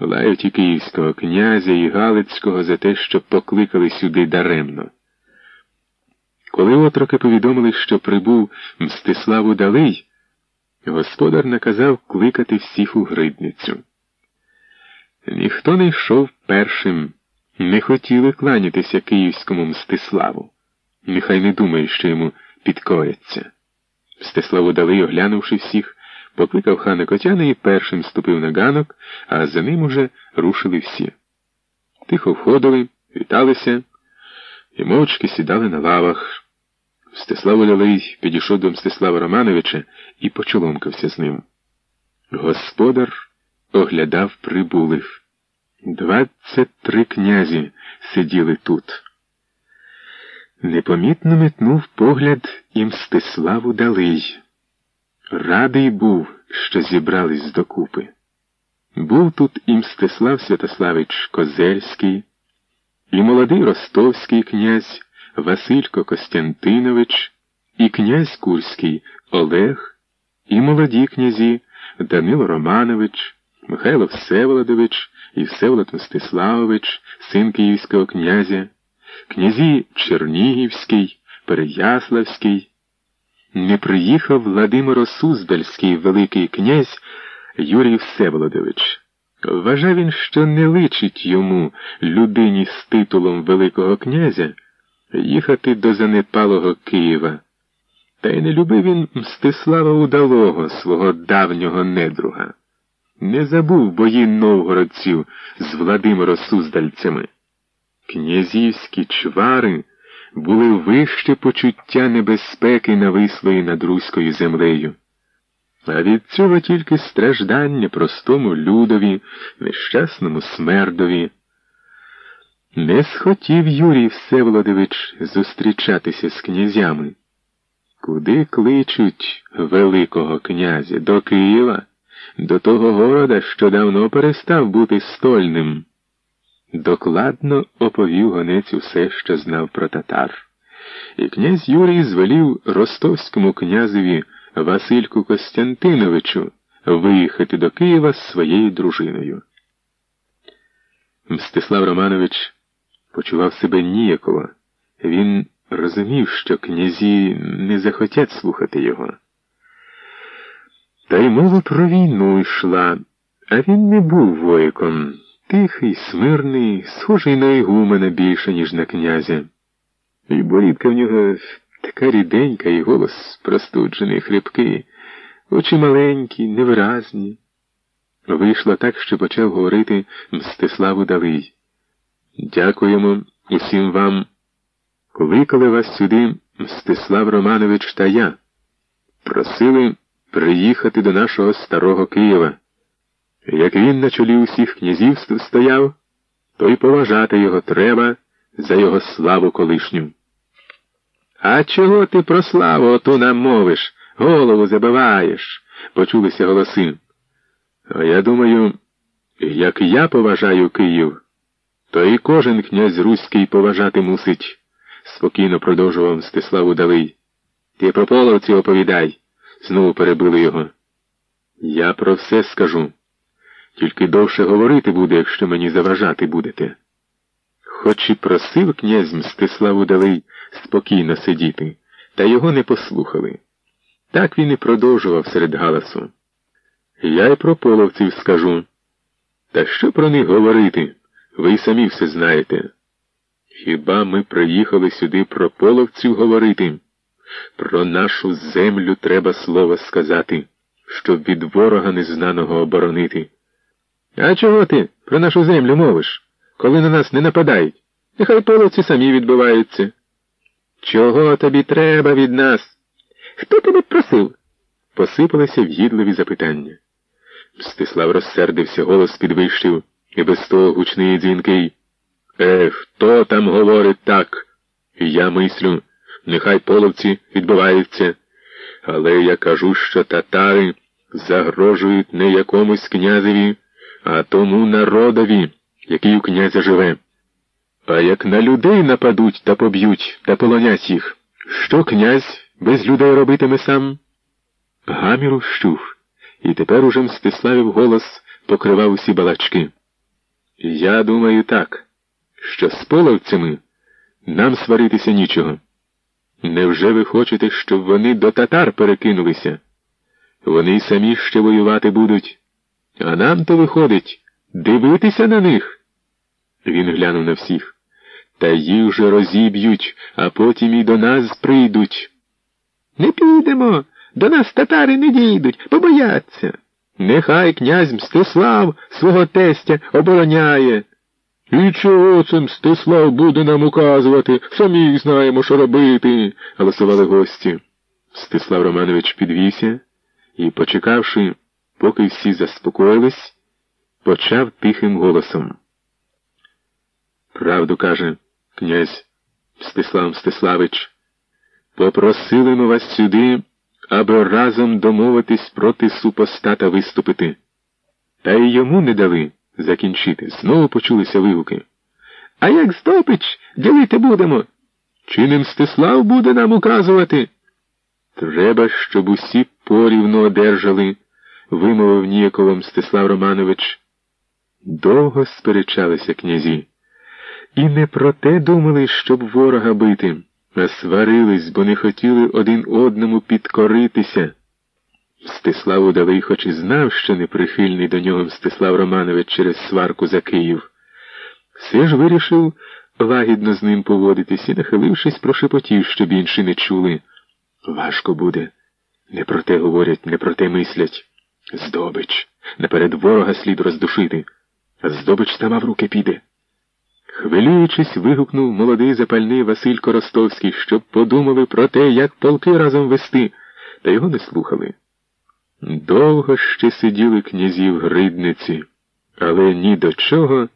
Лають і київського князя і Галицького за те, що покликали сюди даремно. Коли отроки повідомили, що прибув Мстислав Удалий, господар наказав кликати всіх у гридницю. Ніхто не йшов першим, не хотіли кланятися київському Мстиславу. Нехай не думає, що йому підкоряться. Мстислав Удалий, оглянувши всіх, покликав хана Котяна і першим ступив на ганок, а за ним уже рушили всі. Тихо входили, віталися і мовчки сідали на лавах. Мстислав Удалий підійшов до Мстислава Романовича і почоломкався з ним. Господар оглядав прибулих. Двадцять три князі сиділи тут. Непомітно метнув погляд і Мстислав Удалий. Радий був, що зібрались докупи. Був тут і Мстислав Святославич Козельський, і молодий ростовський князь Василько Костянтинович, і князь Курський Олег, і молоді князі Данило Романович, Михайло Всеволодович і Всеволод Мстиславович, син київського князя, князі Чернігівський, Переяславський. Не приїхав Владимиро Суздальський великий князь Юрій Всеволодович. Вважав він, що не личить йому, людині з титулом Великого князя, їхати до занепалого Києва. Та й не любив він Мстислава Удалого, свого давнього недруга. Не забув бої новгородців з Владимиро Суздальцями. Князівські чвари були вище почуття небезпеки навислої над руською землею. А від цього тільки страждання простому людові, нещасному смердові. Не схотів Юрій Всеволодович зустрічатися з князями. Куди кличуть Великого князя? До Києва, до того города, що давно перестав бути стольним. Докладно оповів гонець усе, що знав про татар. І князь Юрій звелів ростовському князеві Васильку Костянтиновичу виїхати до Києва з своєю дружиною. Мстислав Романович почував себе ніяково. Він розумів, що князі не захотять слухати його. Та й мова про війну йшла, а він не був воїком. Тихий, смирний, схожий на ігумена більше, ніж на князя. І борідка в нього така ріденька, і голос простуджений, хрипкий, очі маленькі, невиразні. Вийшло так, що почав говорити Мстиславу Давий. Дякуємо усім вам. Кликали вас сюди Мстислав Романович та я. Просили приїхати до нашого старого Києва. Як він на чолі усіх князівств стояв, то й поважати його треба за його славу колишню. А чого ти про славу оту нам мовиш, голову забиваєш? почулися голоси. А я думаю, як я поважаю Київ, то і кожен князь Руський поважати мусить, спокійно продовжував Мстислав Удалий. Ти про половці оповідай, знову перебили його. Я про все скажу. Тільки довше говорити буде, якщо мені заважати будете. Хоч і просив князь Мстислав Удалий спокійно сидіти, та його не послухали. Так він і продовжував серед галасу. Я й про половців скажу. Та що про них говорити? Ви й самі все знаєте. Хіба ми приїхали сюди про половців говорити? Про нашу землю треба слово сказати, щоб від ворога незнаного оборонити. А чого ти про нашу землю мовиш, коли на нас не нападають? Нехай половці самі відбиваються. Чого тобі треба від нас? Хто тебе просив? Посипалися в'їдливі запитання. Мстислав розсердився, голос підвищив, і без того гучний дзвінкий. Е, хто там говорить так? Я мислю, нехай половці відбиваються. Але я кажу, що татари загрожують не якомусь князеві а тому народові, який у князя живе. А як на людей нападуть та поб'ють та полонять їх, що князь без людей робитиме сам? Гамір ущух, і тепер уже Мстиславів голос покривав усі балачки. Я думаю так, що з половцями нам сваритися нічого. Невже ви хочете, щоб вони до татар перекинулися? Вони й самі ще воювати будуть, а нам то виходить дивитися на них. Він глянув на всіх. Та їх же розіб'ють, а потім і до нас прийдуть. Не підемо, до нас татари не дійдуть, побояться. Нехай князь Мстислав свого тестя обороняє. І чого це Мстислав буде нам указувати? Самі знаємо, що робити, голосували гості. Мстислав Романович підвівся і, почекавши, поки всі заспокоїлись, почав тихим голосом. Правду каже князь Мстислав Мстиславич, попросили ми вас сюди, аби разом домовитись проти супостата виступити. Та й йому не дали закінчити. Знову почулися вигуки. А як здобич ділити будемо? Чи не Мстислав буде нам указувати? Треба, щоб усі порівно одержали, вимовив ніяково Мстислав Романович. Довго сперечалися князі. І не про те думали, щоб ворога бити, а сварились, бо не хотіли один одному підкоритися. Мстислав Удалий хоч і знав, що неприхильний до нього Мстислав Романович через сварку за Київ. Все ж вирішив лагідно з ним поводитись і, нахилившись, прошепотів, щоб інші не чули. Важко буде. Не про те говорять, не про те мислять. Здобич. Наперед ворога слід роздушити, здобич сама в руки піде. Хвилюючись, вигукнув молодий запальний Василь Коростовський, щоб подумали про те, як полки разом вести, та його не слухали. Довго ще сиділи князі в гридниці, але ні до чого